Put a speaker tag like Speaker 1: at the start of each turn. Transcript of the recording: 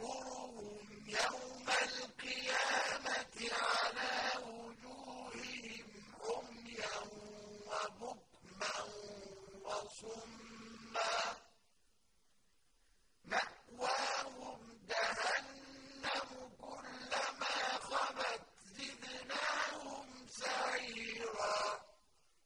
Speaker 1: ونحشرهم يوم القيامة على وجوههم عميا وبكما وصما